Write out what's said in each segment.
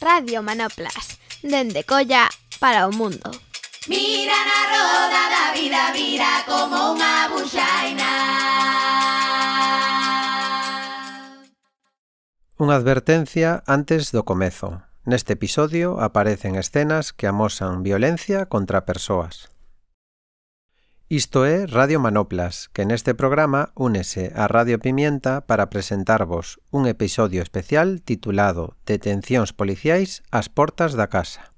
Radio Manoplas, dende Colla para o mundo. Mira na roda da vida, vira como unha buxaina. Unha advertencia antes do comezo. Neste episodio aparecen escenas que amosan violencia contra persoas. Isto é Radio Manoplas, que neste programa únese a Radio Pimienta para presentarvos un episodio especial titulado Detencións policiais ás portas da casa.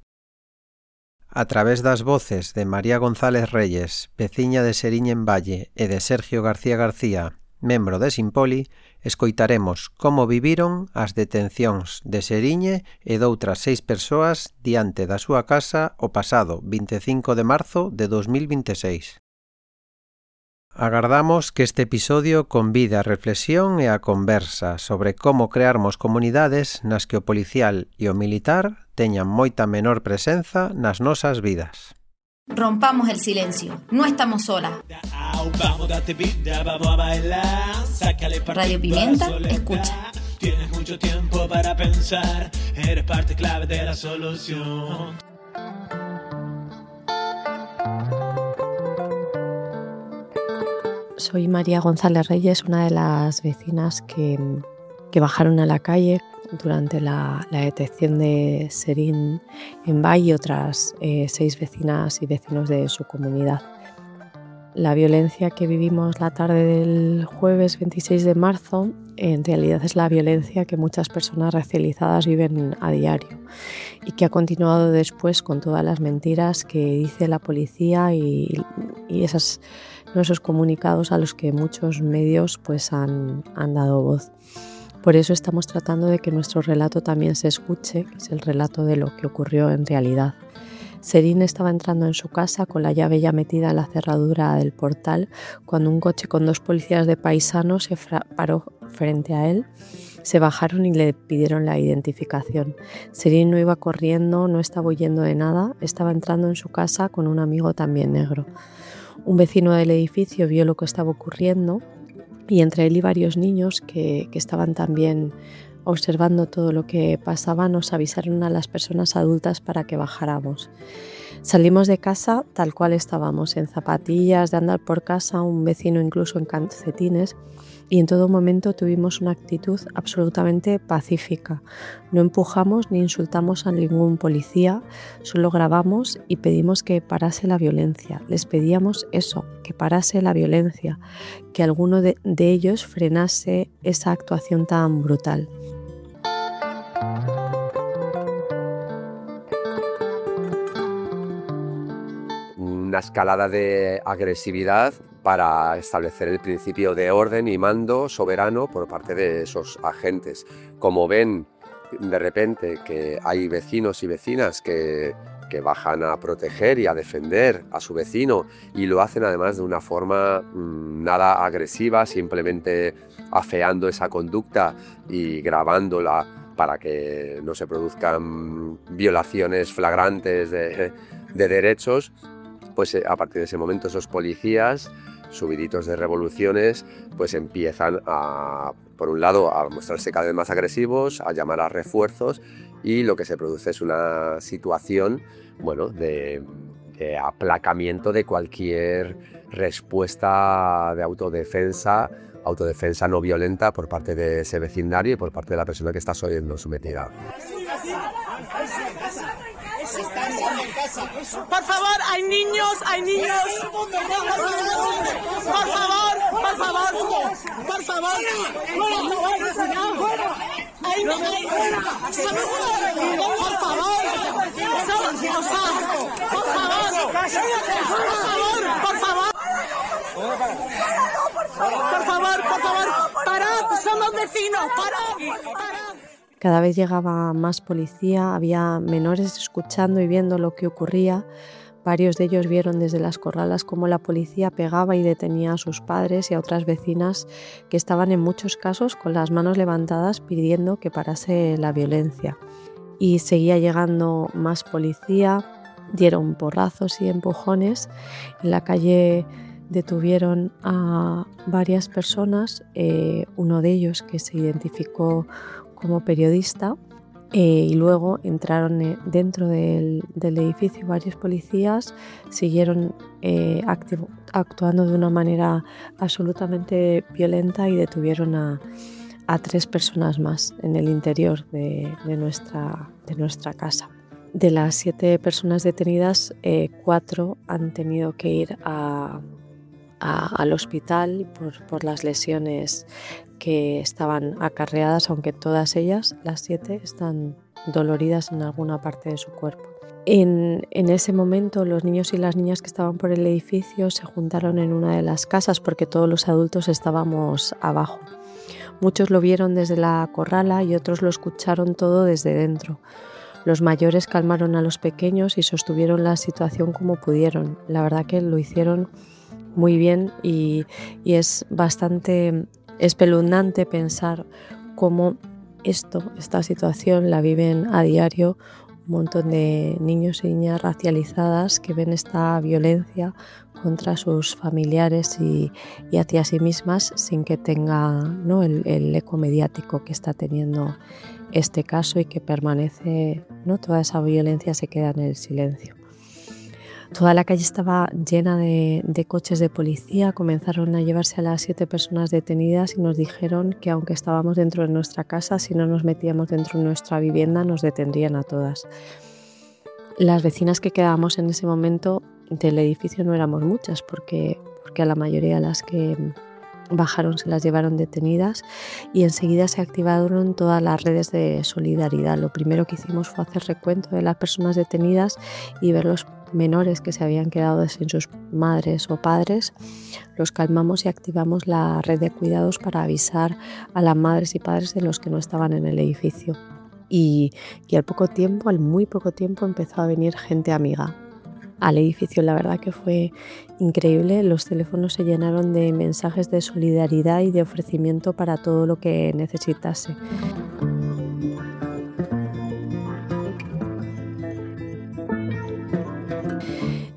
A través das voces de María González Reyes, veciña de Seriña en Valle e de Sergio García García, membro de Simpoli, escoitaremos como viviron as detencións de Seriñe e doutras seis persoas diante da súa casa o pasado 25 de marzo de 2026. Agardamos que este episodio convide a reflexión e a conversa sobre como crearmos comunidades nas que o policial e o militar teñan moita menor presenza nas nosas vidas. Rompamos el silencio, no estamos solas. Radio Pimienta, escucha. Tienes mucho tiempo para pensar, eres parte clave de la solución. Soy María González Reyes, una de las vecinas que, que bajaron a la calle durante la, la, detección de Serín en Valle y otras eh, seis vecinas y vecinos de su comunidad. La violencia que vivimos la tarde del jueves 26 de marzo en realidad es la violencia que muchas personas racializadas viven a diario y que ha continuado después con todas las mentiras que dice la policía y, y esas esos comunicados a los que muchos medios pues han, han dado voz. Por eso estamos tratando de que nuestro relato también se escuche, que es el relato de lo que ocurrió en realidad. Serín estaba entrando en su casa con la llave ya metida en la cerradura del portal cuando un coche con dos policías de paisanos se paró frente a él. Se bajaron y le pidieron la identificación. Serín no iba corriendo, no estaba huyendo de nada, estaba entrando en su casa con un amigo también negro. Un vecino del edificio vio lo que estaba ocurriendo y entre él y varios niños que, estaban también observando todo lo que pasaba nos avisaron a las personas adultas para que bajáramos. Salimos de casa tal cual estábamos, en zapatillas, de andar por casa, un vecino incluso en calcetines y en todo momento tuvimos una actitud absolutamente pacífica. No empujamos ni insultamos a ningún policía, solo grabamos y pedimos que parase la violencia. Les pedíamos eso, que parase la violencia, que alguno de, ellos frenase esa actuación tan brutal. Una escalada de agresividad para establecer el principio de orden y mando soberano por parte de esos agentes. Como ven de repente que hay vecinos y vecinas que, que bajan a proteger y a defender a su vecino y lo hacen además de una forma mmm, nada agresiva, simplemente afeando esa conducta y grabándola para que no se produzcan violaciones flagrantes de, de derechos, pues a partir de ese momento esos policías subiditos de revoluciones, pues empiezan a, por un lado, a mostrarse cada vez más agresivos, a llamar a refuerzos y lo que se produce es una situación, bueno, de, aplacamiento de cualquier respuesta de autodefensa, autodefensa no violenta por parte de ese vecindario y por parte de la persona que está siendo sometida. Por favor, hay niños, hay niños. Por favor, por favor, por favor. Hay, hay, por favor, por favor, por favor, por favor. Por favor, por favor, parad, somos vecinos, parad, parad. Cada vez llegaba más policía, había menores escuchando y viendo lo que ocurría. Varios de ellos vieron desde las corralas cómo la policía pegaba y detenía a sus padres y a otras vecinas que estaban en muchos casos con las manos levantadas pidiendo que parase la violencia. Y seguía llegando más policía, dieron porrazos y empujones. En la calle detuvieron a varias personas, eh, uno de ellos que se identificó como periodista Eh, y luego entraron eh, dentro del, edificio varios policías, siguieron eh, actuando de una manera absolutamente violenta y detuvieron a, tres personas más en el interior de, nuestra, de nuestra casa. De las siete personas detenidas, cuatro han tenido que ir al hospital por, por, las lesiones que estaban acarreadas, aunque todas ellas, las siete, están doloridas en alguna parte de su cuerpo. En, ese momento los niños y las niñas que estaban por el edificio se juntaron en una de las casas porque todos los adultos estábamos abajo. Muchos lo vieron desde la corrala y otros lo escucharon todo desde dentro. Los mayores calmaron a los pequeños y sostuvieron la situación como pudieron. La verdad que lo hicieron muy bien y, y es bastante espeluznante pensar cómo esto, esta situación la viven a diario un montón de niños y niñas racializadas que ven esta violencia contra sus familiares y, hacia sí mismas sin que tenga ¿no? el, el, eco mediático que está teniendo este caso y que permanece, ¿no? toda esa violencia se queda en el silencio. Toda la calle estaba llena de, coches de policía, comenzaron a llevarse a las siete personas detenidas y nos dijeron que aunque estábamos dentro de nuestra casa, si no nos metíamos dentro de nuestra vivienda nos detendrían a todas. Las vecinas que quedábamos en ese momento del edificio no éramos muchas porque, porque a la mayoría de las que bajaron, se las llevaron detenidas y enseguida se activaron todas las redes de solidaridad. Lo primero que hicimos fue hacer recuento de las personas detenidas y ver los menores que se habían quedado sin sus madres o padres. Los calmamos y activamos la red de cuidados para avisar a las madres y padres de los que no estaban en el edificio. Y, y al poco tiempo, al muy poco tiempo, empezó a venir gente amiga al edificio. La verdad que fue increíble. Los teléfonos se llenaron de mensajes de solidaridad y de ofrecimiento para todo lo que necesitase.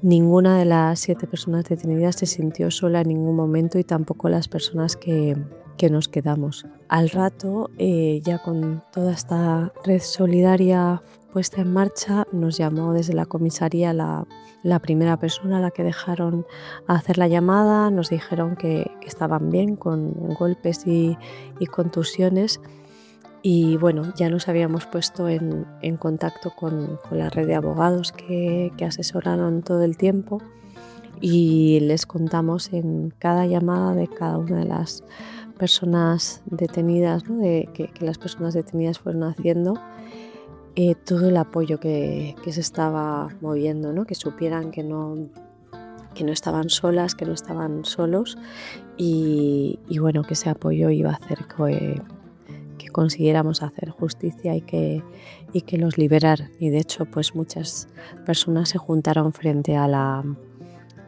Ninguna de las siete personas detenidas se sintió sola en ningún momento y tampoco las personas que, nos quedamos. Al rato, eh, ya con toda esta red solidaria puesta en marcha, nos llamó desde la comisaría la, primera persona a la que dejaron hacer la llamada, nos dijeron que, estaban bien con golpes y, contusiones y bueno, ya nos habíamos puesto en, contacto con, la red de abogados que, asesoraron todo el tiempo y les contamos en cada llamada de cada una de las personas detenidas, de, que, que las personas detenidas fueron haciendo eh, todo el apoyo que, se estaba moviendo, ¿no? que supieran que no, que no estaban solas, que no estaban solos y, bueno, que ese apoyo iba a hacer que, que consiguiéramos hacer justicia y que, y que los liberar. Y de hecho, pues muchas personas se juntaron frente a la,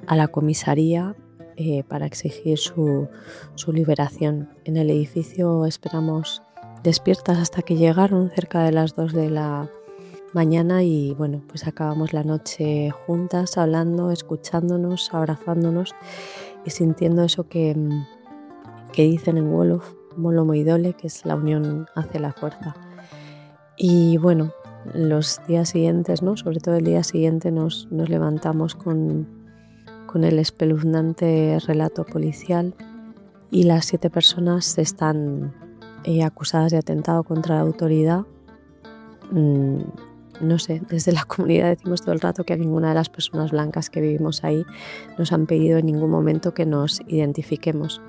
a la comisaría eh, para exigir su, su liberación. En el edificio esperamos despiertas hasta que llegaron cerca de las 2 de la mañana y bueno, pues acabamos la noche juntas, hablando, escuchándonos, abrazándonos y sintiendo eso que, que dicen en Wolof, Molo Moidole, que es la unión hace la fuerza. Y bueno, los días siguientes, ¿no? sobre todo el día siguiente, nos, nos levantamos con, con el espeluznante relato policial y las siete personas están eh, acusadas de atentado contra la autoridad. Mm, no sé, desde la comunidad decimos todo el rato que a ninguna de las personas blancas que vivimos ahí nos han pedido en ningún momento que nos identifiquemos.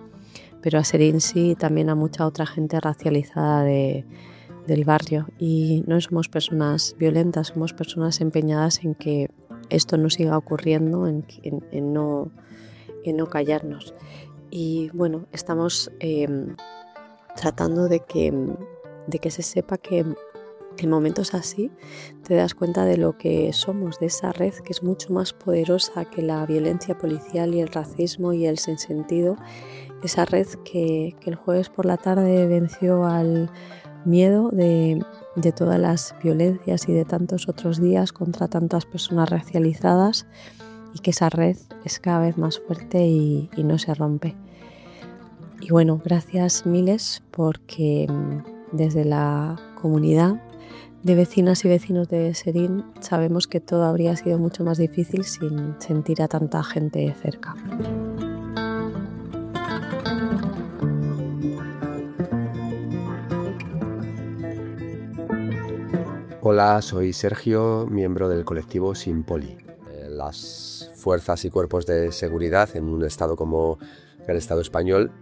Pero a Serín sí, también a mucha otra gente racializada del barrio. Y no somos personas violentas, somos personas empeñadas en que esto no siga ocurriendo, en, no, en no callarnos. Y bueno, estamos em, tratando de que, de que se sepa que en momentos así te das cuenta de lo que somos, de esa red que es mucho más poderosa que la violencia policial y el racismo y el sinsentido, esa red que, que el jueves por la tarde venció al miedo de, de, todas las violencias y de tantos otros días contra tantas personas racializadas y que esa red es cada vez más fuerte y, y no se rompe. Y bueno, gracias miles porque mm, desde la comunidad de vecinas y vecinos de Serín, sabemos que todo habría sido mucho más difícil sin sentir a tanta gente cerca. Hola, soy Sergio, miembro del colectivo Simpoli. Eh, las fuerzas y cuerpos de seguridad en un estado como el Estado español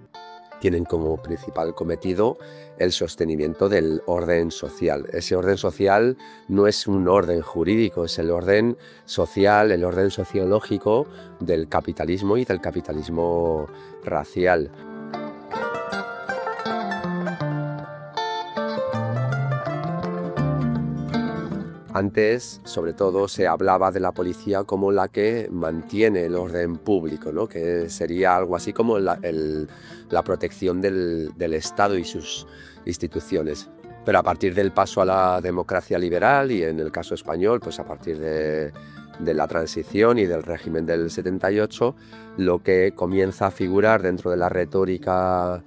tienen como principal cometido el sostenimiento del orden social. Ese orden social no es un orden jurídico, es el orden social, el orden sociológico del capitalismo y del capitalismo racial. Antes, sobre todo, se hablaba de la policía como la que mantiene el orden público, ¿no? que sería algo así como la, protección del, Estado y sus instituciones. Pero a partir del paso a la democracia liberal y en el caso español, pues a partir de, la transición y del régimen del 78, lo que comienza a figurar dentro de la retórica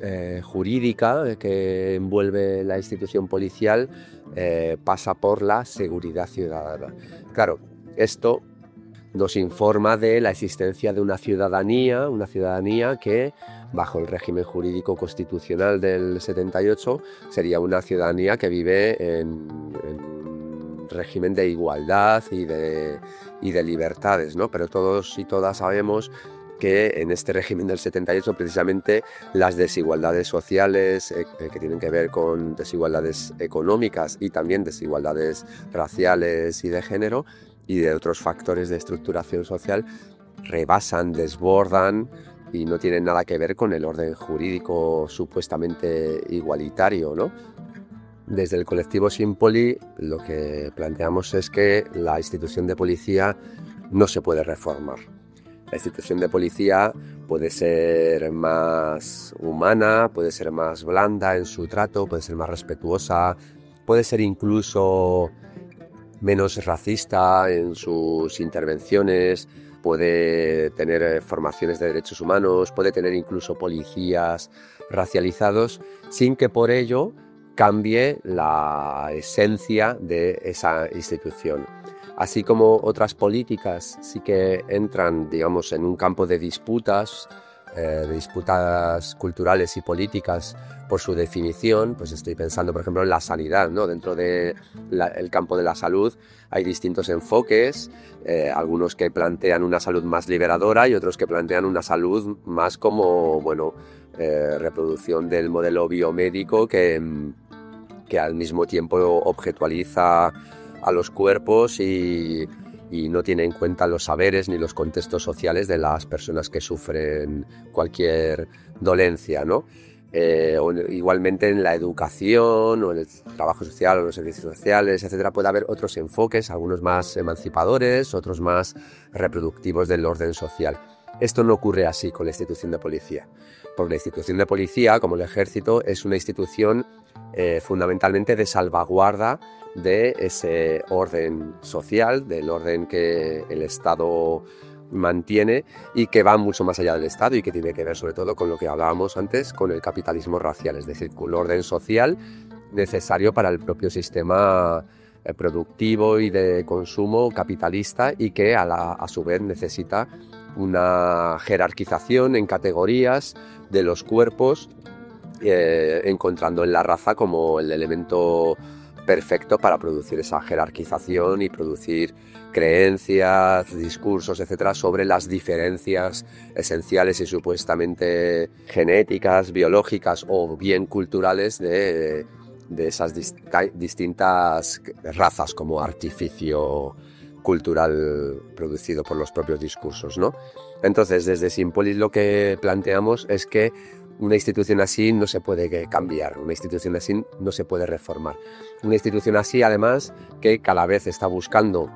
eh, jurídica que envuelve la institución policial eh, pasa por la seguridad ciudadana. Claro, esto nos informa de la existencia de una ciudadanía, una ciudadanía que bajo el régimen jurídico constitucional del 78 sería una ciudadanía que vive en, en régimen de igualdad y de, y de libertades, ¿no? Pero todos y todas sabemos que en este régimen del 78 precisamente las desigualdades sociales eh, eh, que tienen que ver con desigualdades económicas y también desigualdades raciales y de género y de otros factores de estructuración social rebasan, desbordan y no tienen nada que ver con el orden jurídico supuestamente igualitario, ¿no? Desde el colectivo Simpoli lo que planteamos es que la institución de policía no se puede reformar la institución de policía puede ser más humana, puede ser más blanda en su trato, puede ser más respetuosa, puede ser incluso menos racista en sus intervenciones, puede tener formaciones de derechos humanos, puede tener incluso policías racializados, sin que por ello cambie la esencia de esa institución así como otras políticas sí que entran, digamos, en un campo de disputas, eh, de disputas culturales y políticas por su definición, pues estoy pensando, por ejemplo, en la sanidad, ¿no? Dentro del campo de la salud hay distintos enfoques, eh, algunos que plantean una salud más liberadora y otros que plantean una salud más como, bueno, eh, reproducción del modelo biomédico que, que al mismo tiempo objetualiza a los cuerpos y, no tiene en cuenta los saberes ni los contextos sociales de las personas que sufren cualquier dolencia, ¿no? Eh, igualmente en la educación o en el trabajo social o los servicios sociales, etcétera, puede haber otros enfoques, algunos más emancipadores, otros más reproductivos del orden social. Esto no ocurre así con la institución de policía, porque la institución de policía, como el ejército, es una institución eh, fundamentalmente de salvaguarda de ese orden social, del orden que el Estado mantiene y que va mucho más allá del Estado y que tiene que ver sobre todo con lo que hablábamos antes, con el capitalismo racial, es decir, con el orden social necesario para el propio sistema eh, productivo y de consumo capitalista y que a, su vez necesita una jerarquización en categorías de los cuerpos, eh, encontrando en la raza como el elemento perfecto para producir esa jerarquización y producir creencias, discursos, etcétera, sobre las diferencias esenciales y supuestamente genéticas, biológicas o bien culturales de, esas distintas razas como artificio cultural producido por los propios discursos, ¿no? Entonces, desde Simpolis lo que planteamos es que una institución así no se puede cambiar, una institución así no se puede reformar. Una institución así, además, que cada vez está buscando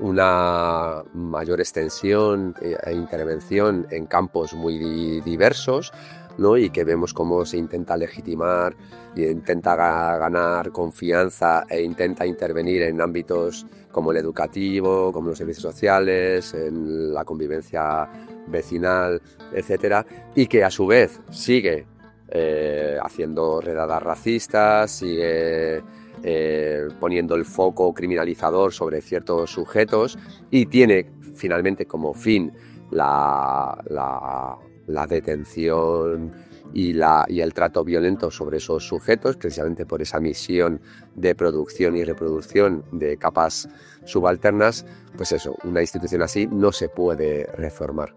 una mayor extensión e intervención en campos muy diversos, ¿no? y que vemos cómo se intenta legitimar y intenta ganar confianza e intenta intervenir en ámbitos como el educativo, como los servicios sociales, en la convivencia vecinal, etcétera, y que a su vez sigue eh, haciendo redadas racistas, sigue eh, poniendo el foco criminalizador sobre ciertos sujetos y tiene finalmente como fin la, la, detención y, la, y, el trato violento sobre esos sujetos, precisamente por esa misión de producción y reproducción de capas subalternas, pues eso, una institución así no se puede reformar.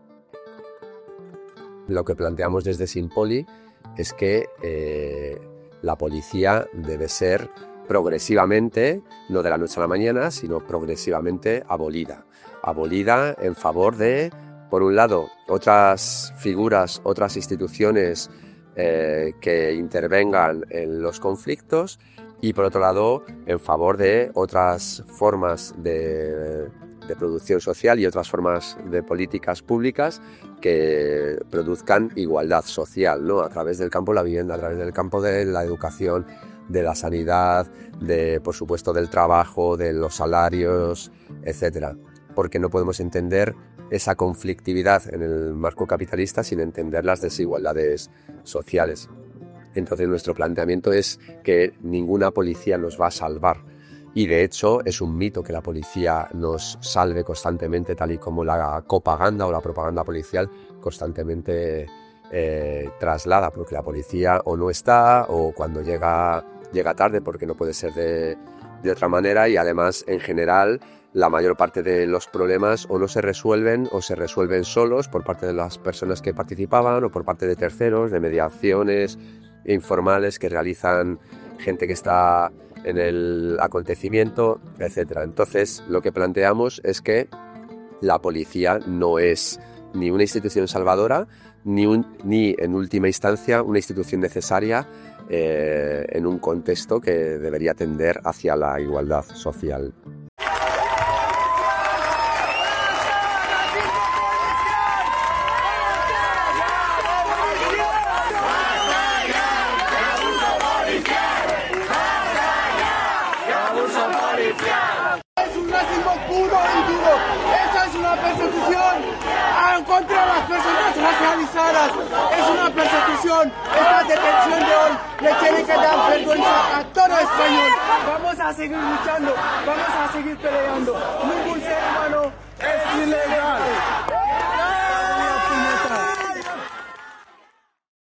Lo que planteamos desde Simpoli es que eh, la policía debe ser progresivamente, no de la noche a la mañana, sino progresivamente abolida. Abolida en favor de, por un lado, otras figuras, otras instituciones eh, que intervengan en los conflictos y, por otro lado, en favor de otras formas de, de producción social y otras formas de políticas públicas que produzcan igualdad social, ¿no? A través del campo de la vivienda, a través del campo de la educación, de la sanidad, de, por supuesto, del trabajo, de los salarios, etcétera. Porque no podemos entender esa conflictividad en el marco capitalista sin entender las desigualdades sociales. Entonces nuestro planteamiento es que ninguna policía nos va a salvar y de hecho es un mito que la policía nos salve constantemente, tal y como la propaganda o la propaganda policial constantemente eh, traslada, porque la policía o no está o cuando llega, llega tarde porque no puede ser de, de otra manera y además en general la mayor parte de los problemas o no se resuelven o se resuelven solos por parte de las personas que participaban o por parte de terceros, de mediaciones informales que realizan gente que está en el acontecimiento, etc. Entonces, lo que planteamos es que la policía no es ni una institución salvadora, ni, ni en última instancia una institución necesaria eh, en un contexto que debería tender hacia la igualdad social. contra las personas racializadas. Es una persecución. De hoy le tiene que dar vergüenza a todo español. Vamos a seguir luchando, vamos a seguir peleando. Ningún ser humano es ilegal.